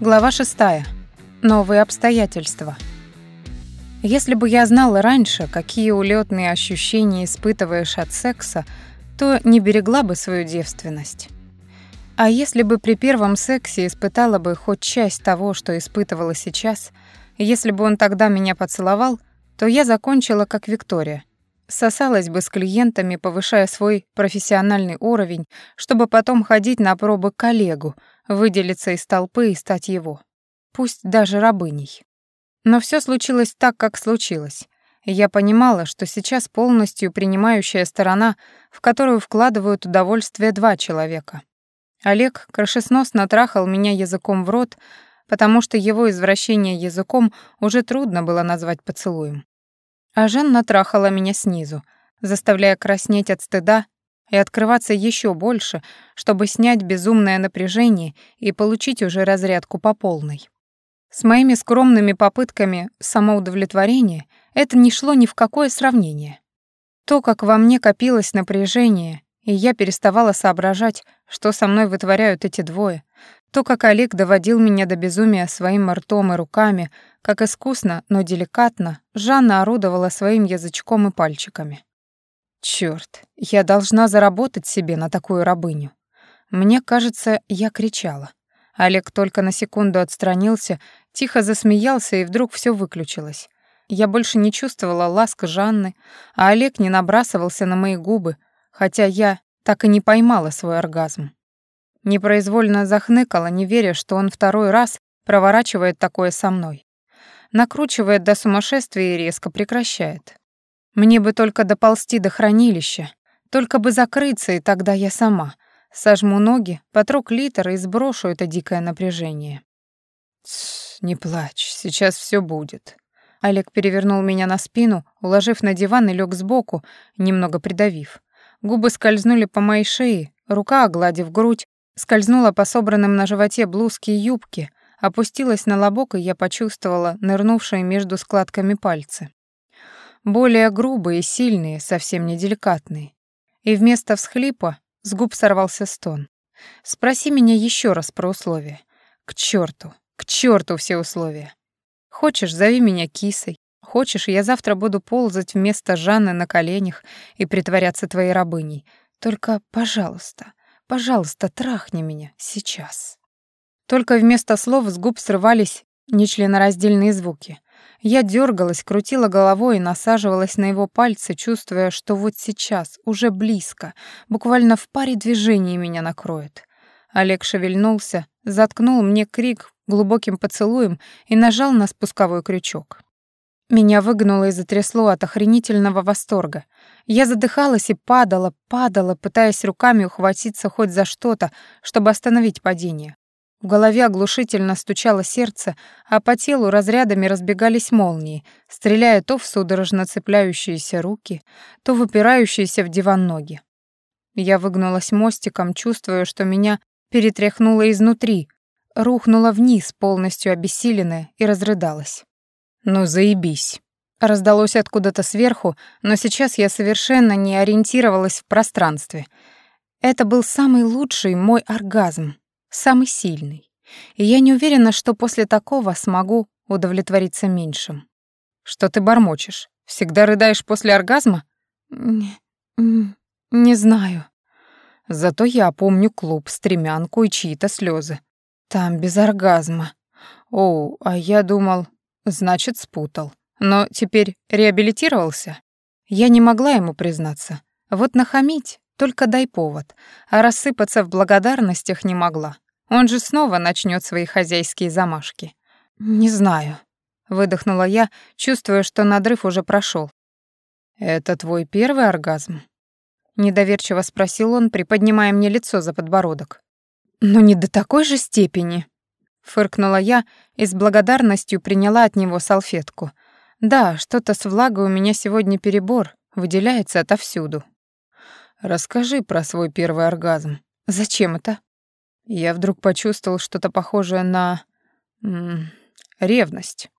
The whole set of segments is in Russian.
Глава 6. Новые обстоятельства. Если бы я знала раньше, какие улетные ощущения испытываешь от секса, то не берегла бы свою девственность. А если бы при первом сексе испытала бы хоть часть того, что испытывала сейчас, если бы он тогда меня поцеловал, то я закончила как Виктория. Сосалась бы с клиентами, повышая свой профессиональный уровень, чтобы потом ходить на пробы к коллегу, выделиться из толпы и стать его. Пусть даже рабыней. Но все случилось так, как случилось. Я понимала, что сейчас полностью принимающая сторона, в которую вкладывают удовольствие два человека. Олег крышесносно трахал меня языком в рот, потому что его извращение языком уже трудно было назвать поцелуем. А Жанна трахала меня снизу, заставляя краснеть от стыда и открываться еще больше, чтобы снять безумное напряжение и получить уже разрядку по полной. С моими скромными попытками самоудовлетворения это не шло ни в какое сравнение. То, как во мне копилось напряжение, и я переставала соображать, что со мной вытворяют эти двое, то, как Олег доводил меня до безумия своим ртом и руками, как искусно, но деликатно, Жанна орудовала своим язычком и пальчиками. Черт, я должна заработать себе на такую рабыню. Мне кажется, я кричала. Олег только на секунду отстранился, тихо засмеялся, и вдруг все выключилось. Я больше не чувствовала ласк Жанны, а Олег не набрасывался на мои губы, хотя я так и не поймала свой оргазм. Непроизвольно захныкала, не веря, что он второй раз проворачивает такое со мной. Накручивает до сумасшествия и резко прекращает. Мне бы только доползти до хранилища, только бы закрыться, и тогда я сама сожму ноги, потру клитор и сброшу это дикое напряжение. Тс, не плачь, сейчас все будет. Олег перевернул меня на спину, уложив на диван и лег сбоку, немного придавив. Губы скользнули по моей шее, рука, огладив грудь, скользнула по собранным на животе блузке и юбке, опустилась на лобок, и я почувствовала нырнувшие между складками пальцы более грубые, сильные, совсем не деликатные. И вместо всхлипа с губ сорвался стон. «Спроси меня еще раз про условия. К черту, к черту все условия. Хочешь, зови меня кисой. Хочешь, я завтра буду ползать вместо Жанны на коленях и притворяться твоей рабыней. Только, пожалуйста, пожалуйста, трахни меня сейчас». Только вместо слов с губ срывались нечленораздельные звуки. Я дергалась, крутила головой и насаживалась на его пальцы, чувствуя, что вот сейчас, уже близко, буквально в паре движений меня накроет. Олег шевельнулся, заткнул мне крик глубоким поцелуем и нажал на спусковой крючок. Меня выгнуло и затрясло от охренительного восторга. Я задыхалась и падала, падала, пытаясь руками ухватиться хоть за что-то, чтобы остановить падение. В голове оглушительно стучало сердце, а по телу разрядами разбегались молнии, стреляя то в судорожно цепляющиеся руки, то в упирающиеся в диван ноги. Я выгнулась мостиком, чувствуя, что меня перетряхнуло изнутри, рухнула вниз, полностью обессиленная, и разрыдалась. «Ну, заебись!» Раздалось откуда-то сверху, но сейчас я совершенно не ориентировалась в пространстве. Это был самый лучший мой оргазм, самый сильный. И я не уверена, что после такого смогу удовлетвориться меньшим. Что ты бормочешь? Всегда рыдаешь после оргазма? Не, не знаю. Зато я помню клуб, стремянку и чьи-то слезы. Там без оргазма. О, а я думал, значит, спутал. Но теперь реабилитировался? Я не могла ему признаться. Вот нахамить только дай повод, а рассыпаться в благодарностях не могла. Он же снова начнет свои хозяйские замашки. «Не знаю», — выдохнула я, чувствуя, что надрыв уже прошел. «Это твой первый оргазм?» Недоверчиво спросил он, приподнимая мне лицо за подбородок. «Но не до такой же степени», — фыркнула я и с благодарностью приняла от него салфетку. «Да, что-то с влагой у меня сегодня перебор, выделяется отовсюду». Расскажи про свой первый оргазм. Зачем это? Я вдруг почувствовал что-то похожее на... М -м, ревность.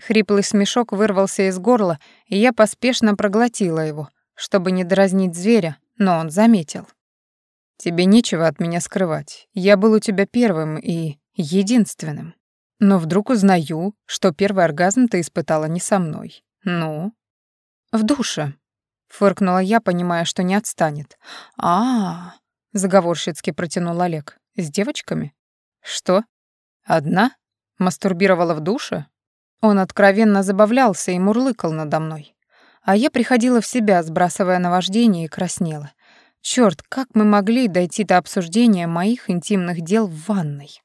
Хриплый смешок вырвался из горла, и я поспешно проглотила его, чтобы не дразнить зверя, но он заметил. «Тебе нечего от меня скрывать. Я был у тебя первым, и единственным. Но вдруг узнаю, что первый оргазм ты испытала не со мной. Ну? В душе. Фыркнула я, понимая, что не отстанет. а, -а, -а заговорщицки протянул Олег. С девочками? Что? Одна? Мастурбировала в душе? Он откровенно забавлялся и мурлыкал надо мной. А я приходила в себя, сбрасывая наваждение и краснела. Чёрт, как мы могли дойти до обсуждения моих интимных дел в ванной?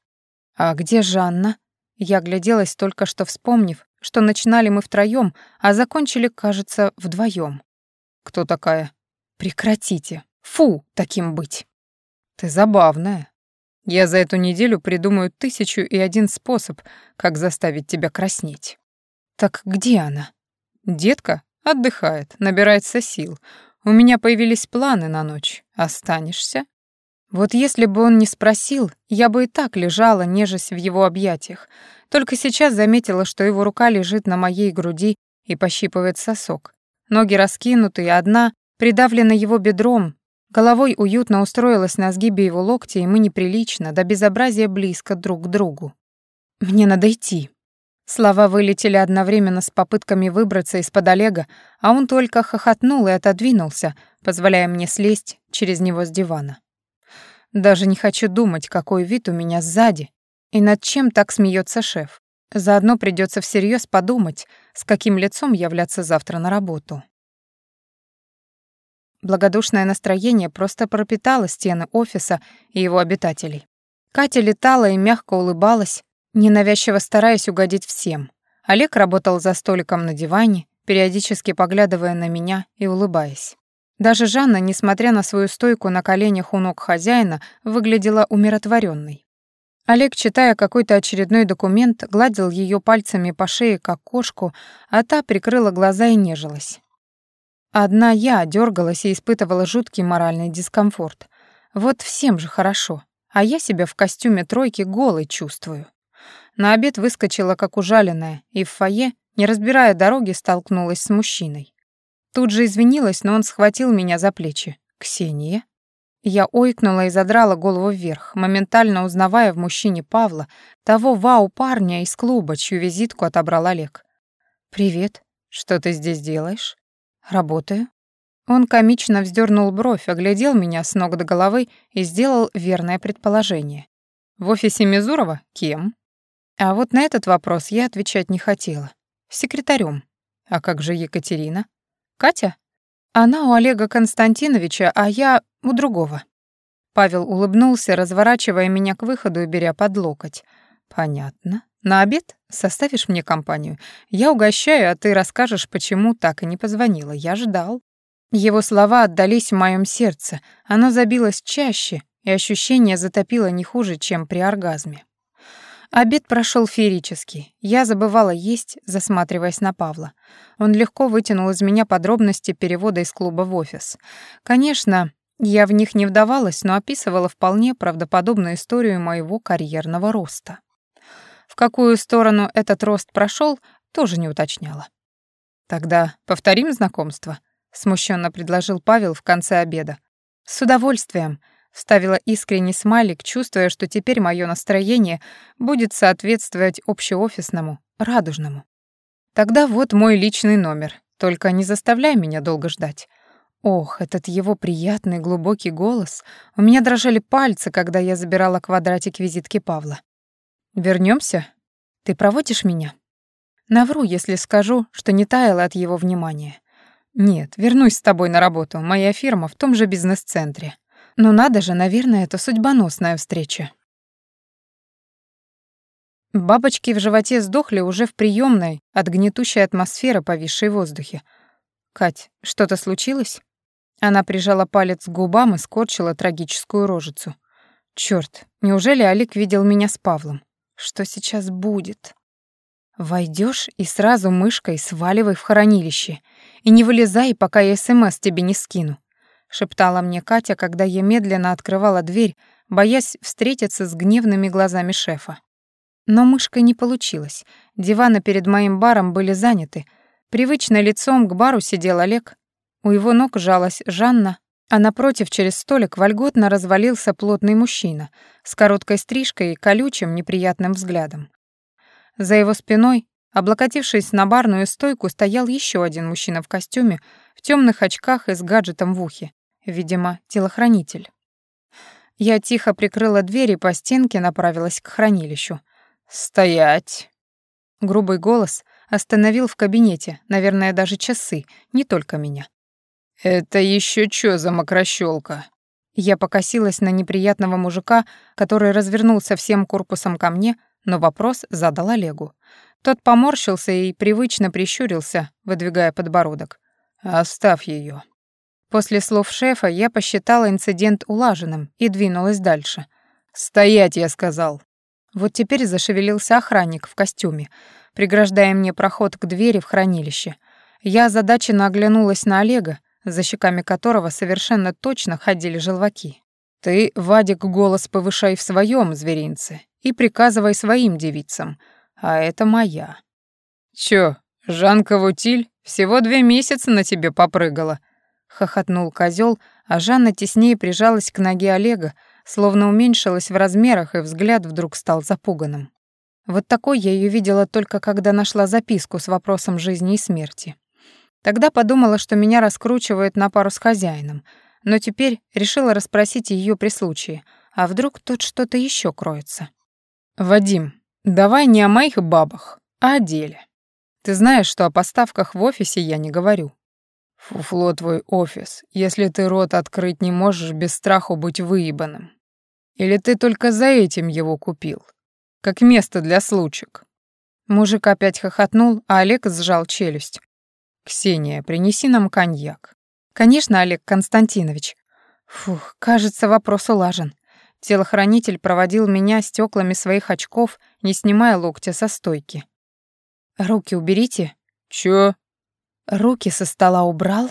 А где Жанна? Я гляделась только что вспомнив, что начинали мы втроём, а закончили, кажется, вдвоём. Кто такая? Прекратите. Фу, таким быть. Ты забавная. Я за эту неделю придумаю тысячу и один способ, как заставить тебя краснеть. Так где она? Детка отдыхает, набирается сил. У меня появились планы на ночь. Останешься? Вот если бы он не спросил, я бы и так лежала, нежась в его объятиях. Только сейчас заметила, что его рука лежит на моей груди и пощипывает сосок. Ноги раскинуты, одна придавлена его бедром, головой уютно устроилась на сгибе его локтя, и мы неприлично, до безобразия близко друг к другу. «Мне надо идти», Слова вылетели одновременно с попытками выбраться из-под Олега, а он только хохотнул и отодвинулся, позволяя мне слезть через него с дивана. Даже не хочу думать, какой вид у меня сзади и над чем так смеется шеф. Заодно придется всерьез подумать, с каким лицом являться завтра на работу. Благодушное настроение просто пропитало стены офиса и его обитателей. Катя летала и мягко улыбалась, ненавязчиво стараясь угодить всем. Олег работал за столиком на диване, периодически поглядывая на меня и улыбаясь. Даже Жанна, несмотря на свою стойку на коленях у ног хозяина, выглядела умиротворенной. Олег, читая какой-то очередной документ, гладил ее пальцами по шее, как кошку, а та прикрыла глаза и нежилась. Одна я дергалась и испытывала жуткий моральный дискомфорт. Вот всем же хорошо, а я себя в костюме тройки голой чувствую. На обед выскочила как ужаленная, и в фойе, не разбирая дороги, столкнулась с мужчиной. Тут же извинилась, но он схватил меня за плечи. «Ксения?» Я ойкнула и задрала голову вверх, моментально узнавая в мужчине Павла, того вау-парня из клуба, чью визитку отобрал Олег. «Привет. Что ты здесь делаешь?» «Работаю». Он комично вздернул бровь, оглядел меня с ног до головы и сделал верное предположение. «В офисе Мизурова? Кем?» А вот на этот вопрос я отвечать не хотела. Секретарем. А как же Екатерина? Катя? Она у Олега Константиновича, а я у другого. Павел улыбнулся, разворачивая меня к выходу и беря под локоть. Понятно. На обед составишь мне компанию. Я угощаю, а ты расскажешь, почему так и не позвонила. Я ждал. Его слова отдались в моем сердце. Оно забилось чаще, и ощущение затопило не хуже, чем при оргазме. Обед прошел феерически. Я забывала есть, засматриваясь на Павла. Он легко вытянул из меня подробности перевода из клуба в офис. Конечно, я в них не вдавалась, но описывала вполне правдоподобную историю моего карьерного роста. В какую сторону этот рост прошел, тоже не уточняла. «Тогда повторим знакомство», — смущенно предложил Павел в конце обеда. «С удовольствием», Вставила искренний смайлик, чувствуя, что теперь мое настроение будет соответствовать общеофисному, радужному. Тогда вот мой личный номер. Только не заставляй меня долго ждать. Ох, этот его приятный глубокий голос. У меня дрожали пальцы, когда я забирала квадратик визитки Павла. Вернемся? Ты проводишь меня? Навру, если скажу, что не таяла от его внимания. Нет, вернусь с тобой на работу. Моя фирма в том же бизнес-центре. Но надо же, наверное, это судьбоносная встреча. Бабочки в животе сдохли уже в приемной от гнетущей атмосферы, повисшей в воздухе. «Кать, что-то случилось?» Она прижала палец к губам и скорчила трагическую рожицу. «Чёрт, неужели Алик видел меня с Павлом? Что сейчас будет?» Войдешь и сразу мышкой сваливай в хранилище. И не вылезай, пока я СМС тебе не скину шептала мне Катя, когда я медленно открывала дверь, боясь встретиться с гневными глазами шефа. Но мышкой не получилось. Диваны перед моим баром были заняты. Привычно лицом к бару сидел Олег. У его ног жалась Жанна, а напротив через столик вольготно развалился плотный мужчина с короткой стрижкой и колючим неприятным взглядом. За его спиной, облокотившись на барную стойку, стоял еще один мужчина в костюме, в темных очках и с гаджетом в ухе, видимо, телохранитель. Я тихо прикрыла дверь и по стенке направилась к хранилищу. «Стоять!» Грубый голос остановил в кабинете, наверное, даже часы, не только меня. «Это еще чё за мокрощёлка?» Я покосилась на неприятного мужика, который развернулся всем корпусом ко мне, но вопрос задал Олегу. Тот поморщился и привычно прищурился, выдвигая подбородок. «Оставь её». После слов шефа я посчитала инцидент улаженным и двинулась дальше. «Стоять!» — я сказал. Вот теперь зашевелился охранник в костюме, преграждая мне проход к двери в хранилище. Я озадаченно оглянулась на Олега, за щеками которого совершенно точно ходили желваки. «Ты, Вадик, голос повышай в своем зверинце и приказывай своим девицам, а это моя». «Чё, Жанка Вутиль всего две месяца на тебе попрыгала?» — хохотнул козел, а Жанна теснее прижалась к ноге Олега, словно уменьшилась в размерах, и взгляд вдруг стал запуганным. Вот такой я ее видела только когда нашла записку с вопросом жизни и смерти. Тогда подумала, что меня раскручивают на пару с хозяином, но теперь решила расспросить ее при случае, а вдруг тут что-то еще кроется. «Вадим, давай не о моих бабах, а о деле. Ты знаешь, что о поставках в офисе я не говорю. Фуфло твой офис, если ты рот открыть не можешь без страху быть выебанным. Или ты только за этим его купил? Как место для случек». Мужик опять хохотнул, а Олег сжал челюсть. «Ксения, принеси нам коньяк». «Конечно, Олег Константинович». Фух, кажется, вопрос улажен. Телохранитель проводил меня стеклами своих очков, не снимая локтя со стойки. «Руки уберите». «Чё?» «Руки со стола убрал?»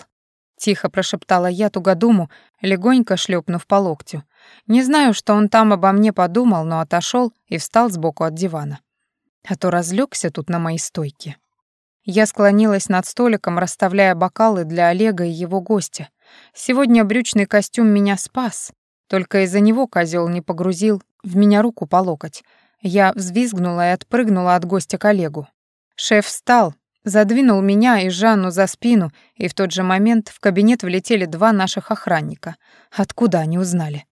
Тихо прошептала я тугодуму, легонько шлепнув по локтю. Не знаю, что он там обо мне подумал, но отошел и встал сбоку от дивана. А то разлегся тут на моей стойке. Я склонилась над столиком, расставляя бокалы для Олега и его гостя. Сегодня брючный костюм меня спас. Только из-за него козел не погрузил в меня руку по локоть. Я взвизгнула и отпрыгнула от гостя к Олегу. Шеф встал, задвинул меня и Жанну за спину, и в тот же момент в кабинет влетели два наших охранника. Откуда они узнали?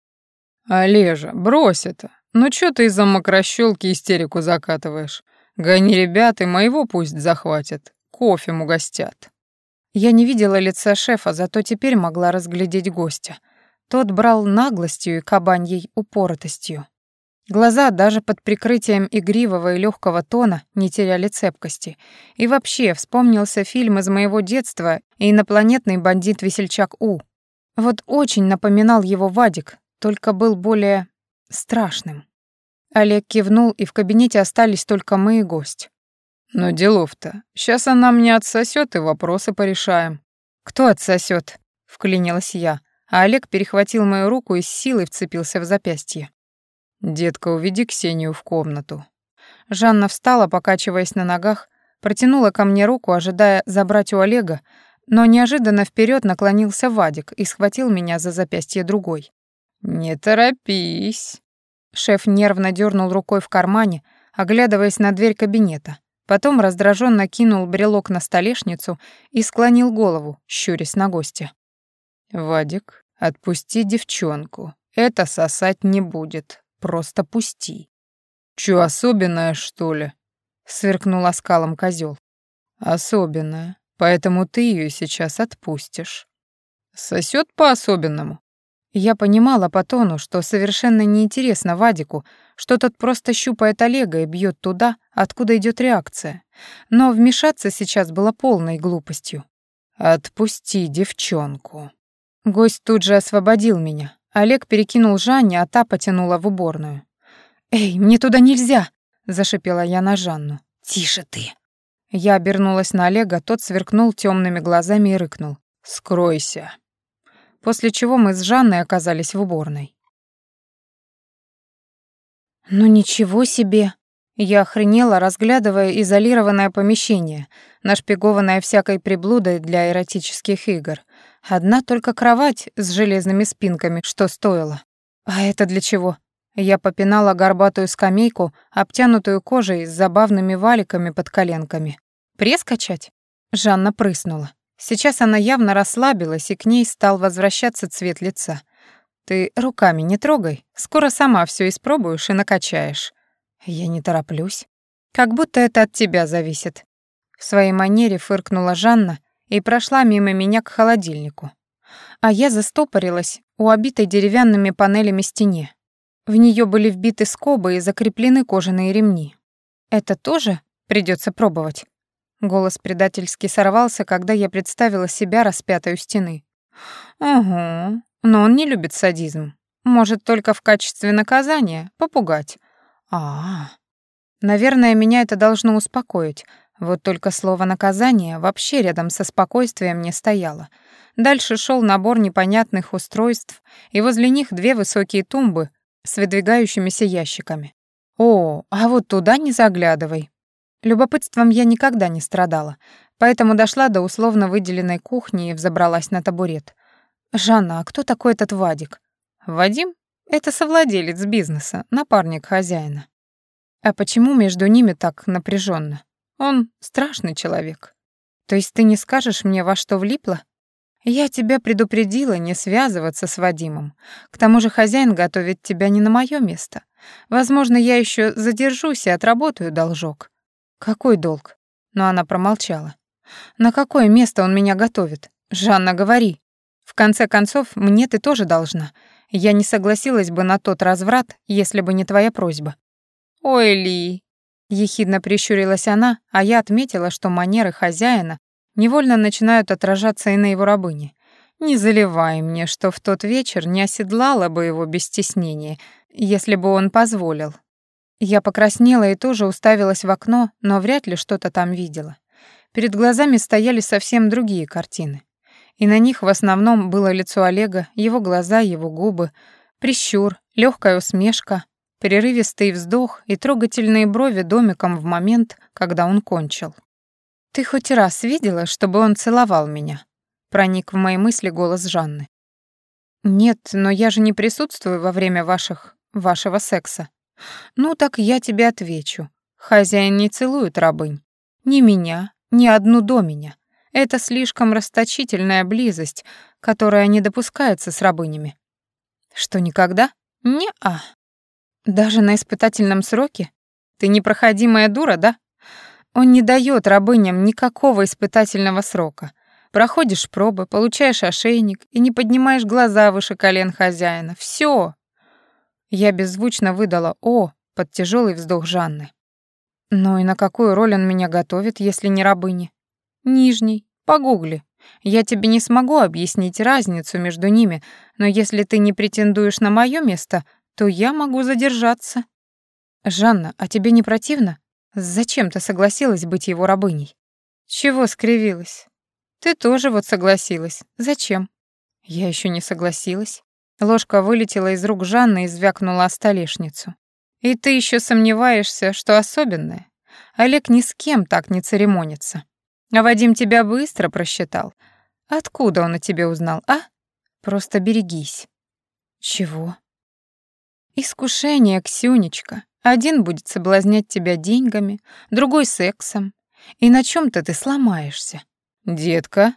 «Олежа, брось это. Ну чё ты из-за мокрощёлки истерику закатываешь? Гони ребят и моего пусть захватят. Кофе угостят». Я не видела лица шефа, зато теперь могла разглядеть гостя. Тот брал наглостью и кабаньей упоротостью. Глаза даже под прикрытием игривого и легкого тона не теряли цепкости. И вообще вспомнился фильм из моего детства и инопланетный бандит-весельчак У. Вот очень напоминал его Вадик, только был более страшным. Олег кивнул, и в кабинете остались только мы и гость. «Ну, делов-то. Сейчас она мне отсосет и вопросы порешаем». «Кто отсосет? вклинилась я, а Олег перехватил мою руку и с силой вцепился в запястье. «Детка, уведи Ксению в комнату». Жанна встала, покачиваясь на ногах, протянула ко мне руку, ожидая забрать у Олега, но неожиданно вперед наклонился Вадик и схватил меня за запястье другой. «Не торопись». Шеф нервно дернул рукой в кармане, оглядываясь на дверь кабинета. Потом раздраженно кинул брелок на столешницу и склонил голову, щурясь на гостя. «Вадик, отпусти девчонку. Это сосать не будет. Просто пусти». «Чё, особенное, что ли?» — сверкнул оскалом козел. «Особенное. Поэтому ты ее сейчас отпустишь». «Сосёт по-особенному?» Я понимала по тону, что совершенно неинтересно Вадику, что тот просто щупает Олега и бьет туда, откуда идет реакция. Но вмешаться сейчас было полной глупостью. «Отпусти девчонку». Гость тут же освободил меня. Олег перекинул Жанне, а та потянула в уборную. «Эй, мне туда нельзя!» — зашипела я на Жанну. «Тише ты!» Я обернулась на Олега, тот сверкнул темными глазами и рыкнул. «Скройся!» после чего мы с Жанной оказались в уборной. «Ну ничего себе!» Я охренела, разглядывая изолированное помещение, нашпигованное всякой приблудой для эротических игр. Одна только кровать с железными спинками, что стоило. А это для чего? Я попинала горбатую скамейку, обтянутую кожей с забавными валиками под коленками. «Пресс качать?» Жанна прыснула. Сейчас она явно расслабилась, и к ней стал возвращаться цвет лица. «Ты руками не трогай, скоро сама все испробуешь и накачаешь». «Я не тороплюсь. Как будто это от тебя зависит». В своей манере фыркнула Жанна и прошла мимо меня к холодильнику. А я застопорилась у обитой деревянными панелями стене. В нее были вбиты скобы и закреплены кожаные ремни. Это тоже придется пробовать. Голос предательски сорвался, когда я представила себя распятой у стены. «Угу, но он не любит садизм. Может, только в качестве наказания попугать. А, Наверное, меня это должно успокоить. Вот только слово «наказание» вообще рядом со спокойствием не стояло. Дальше шел набор непонятных устройств, и возле них две высокие тумбы с выдвигающимися ящиками. «О, а вот туда не заглядывай», Любопытством я никогда не страдала, поэтому дошла до условно выделенной кухни и взобралась на табурет. «Жанна, а кто такой этот Вадик?» «Вадим? Это совладелец бизнеса, напарник хозяина». «А почему между ними так напряженно? Он страшный человек. То есть ты не скажешь мне, во что влипла?» «Я тебя предупредила не связываться с Вадимом. К тому же хозяин готовит тебя не на мое место. Возможно, я еще задержусь и отработаю должок. «Какой долг?» Но она промолчала. «На какое место он меня готовит? Жанна, говори. В конце концов, мне ты тоже должна. Я не согласилась бы на тот разврат, если бы не твоя просьба». «Ой, Ли!» Ехидно прищурилась она, а я отметила, что манеры хозяина невольно начинают отражаться и на его рабыне. «Не заливай мне, что в тот вечер не оседлала бы его без стеснения, если бы он позволил. Я покраснела и тоже уставилась в окно, но вряд ли что-то там видела. Перед глазами стояли совсем другие картины. И на них в основном было лицо Олега, его глаза, его губы, прищур, легкая усмешка, прерывистый вздох и трогательные брови домиком в момент, когда он кончил. «Ты хоть раз видела, чтобы он целовал меня?» Проник в мои мысли голос Жанны. «Нет, но я же не присутствую во время ваших... вашего секса», ну так я тебе отвечу. Хозяин не целует рабынь. Ни меня, ни одну до меня. Это слишком расточительная близость, которая не допускается с рабынями. Что никогда? Не-а. Даже на испытательном сроке? Ты непроходимая дура, да? Он не дает рабыням никакого испытательного срока. Проходишь пробы, получаешь ошейник и не поднимаешь глаза выше колен хозяина. Все. Я беззвучно выдала «О» под тяжелый вздох Жанны. «Ну и на какую роль он меня готовит, если не рабыни?» «Нижний. Погугли. Я тебе не смогу объяснить разницу между ними, но если ты не претендуешь на мое место, то я могу задержаться». «Жанна, а тебе не противно? Зачем ты согласилась быть его рабыней?» «Чего скривилась?» «Ты тоже вот согласилась. Зачем?» «Я еще не согласилась». Ложка вылетела из рук Жанны и звякнула о столешницу. «И ты еще сомневаешься, что особенное? Олег ни с кем так не церемонится. А Вадим тебя быстро просчитал. Откуда он о тебе узнал, а? Просто берегись». «Чего?» «Искушение, Ксюнечка. Один будет соблазнять тебя деньгами, другой — сексом. И на чем то ты сломаешься?» «Детка»,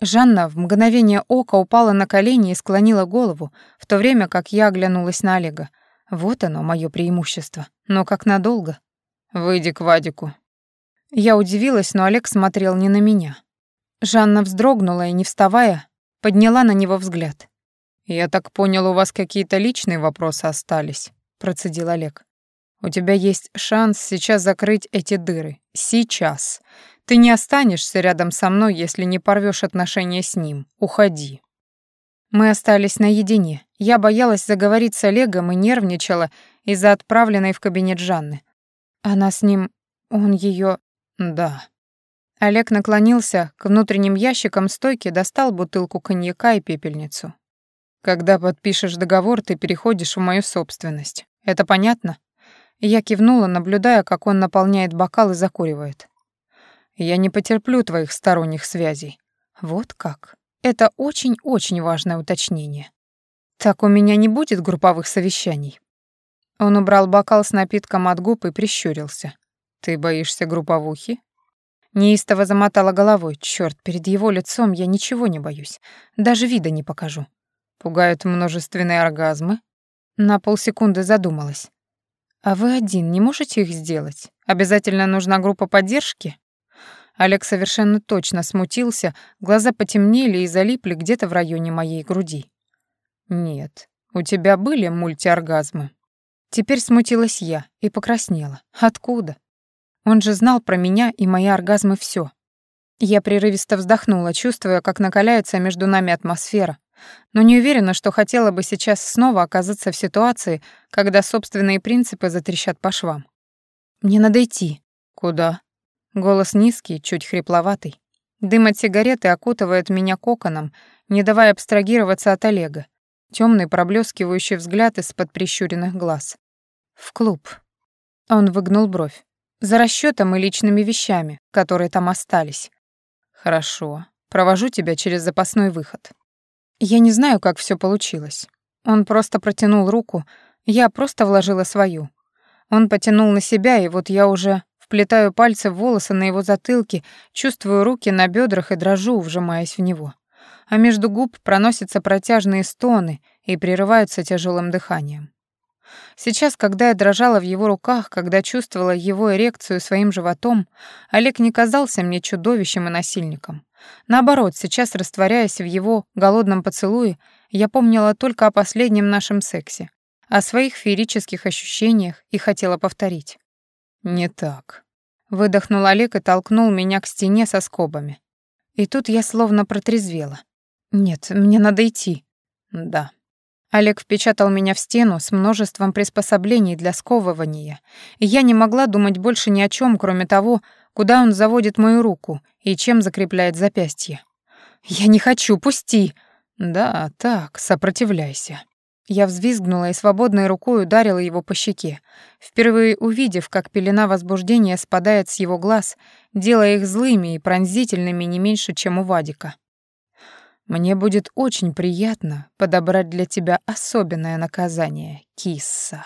Жанна в мгновение ока упала на колени и склонила голову, в то время как я оглянулась на Олега. Вот оно, мое преимущество. Но как надолго? «Выйди к Вадику». Я удивилась, но Олег смотрел не на меня. Жанна вздрогнула и, не вставая, подняла на него взгляд. «Я так понял, у вас какие-то личные вопросы остались», — процедил Олег. «У тебя есть шанс сейчас закрыть эти дыры. Сейчас. Ты не останешься рядом со мной, если не порвешь отношения с ним. Уходи. Мы остались наедине. Я боялась заговорить с Олегом и нервничала из-за отправленной в кабинет Жанны. Она с ним... Он ее... Да. Олег наклонился к внутренним ящикам стойки, достал бутылку коньяка и пепельницу. Когда подпишешь договор, ты переходишь в мою собственность. Это понятно? Я кивнула, наблюдая, как он наполняет бокал и закуривает. «Я не потерплю твоих сторонних связей». «Вот как? Это очень-очень важное уточнение. Так у меня не будет групповых совещаний». Он убрал бокал с напитком от губ и прищурился. «Ты боишься групповухи?» Неистово замотала головой. Чёрт, перед его лицом я ничего не боюсь. Даже вида не покажу. Пугают множественные оргазмы. На полсекунды задумалась. А вы один не можете их сделать? Обязательно нужна группа поддержки? Олег совершенно точно смутился, глаза потемнели и залипли где-то в районе моей груди. Нет, у тебя были мультиоргазмы. Теперь смутилась я и покраснела. Откуда? Он же знал про меня и мои оргазмы все. Я прерывисто вздохнула, чувствуя, как накаляется между нами атмосфера, но не уверена, что хотела бы сейчас снова оказаться в ситуации, когда собственные принципы затрещат по швам. «Мне надо идти». «Куда?» Голос низкий, чуть хрипловатый. Дым от сигареты окутывает меня коконом, не давая абстрагироваться от Олега. Темный проблескивающий взгляд из-под прищуренных глаз. «В клуб». Он выгнул бровь. За расчетом и личными вещами, которые там остались. Хорошо. Провожу тебя через запасной выход. Я не знаю, как все получилось. Он просто протянул руку, я просто вложила свою. Он потянул на себя, и вот я уже вплетаю пальцы в волосы на его затылке, чувствую руки на бедрах и дрожу, вжимаясь в него. А между губ проносятся протяжные стоны и прерываются тяжелым дыханием. Сейчас, когда я дрожала в его руках, когда чувствовала его эрекцию своим животом, Олег не казался мне чудовищем и насильником. Наоборот, сейчас, растворяясь в его голодном поцелуе, я помнила только о последнем нашем сексе, о своих феерических ощущениях и хотела повторить. «Не так», — выдохнул Олег и толкнул меня к стене со скобами. И тут я словно протрезвела. «Нет, мне надо идти». «Да». Олег впечатал меня в стену с множеством приспособлений для сковывания, и я не могла думать больше ни о чем, кроме того, куда он заводит мою руку и чем закрепляет запястье. «Я не хочу, пусти!» «Да, так, сопротивляйся». Я взвизгнула и свободной рукой ударила его по щеке, впервые увидев, как пелена возбуждения спадает с его глаз, делая их злыми и пронзительными не меньше, чем у Вадика. Мне будет очень приятно подобрать для тебя особенное наказание, кисса.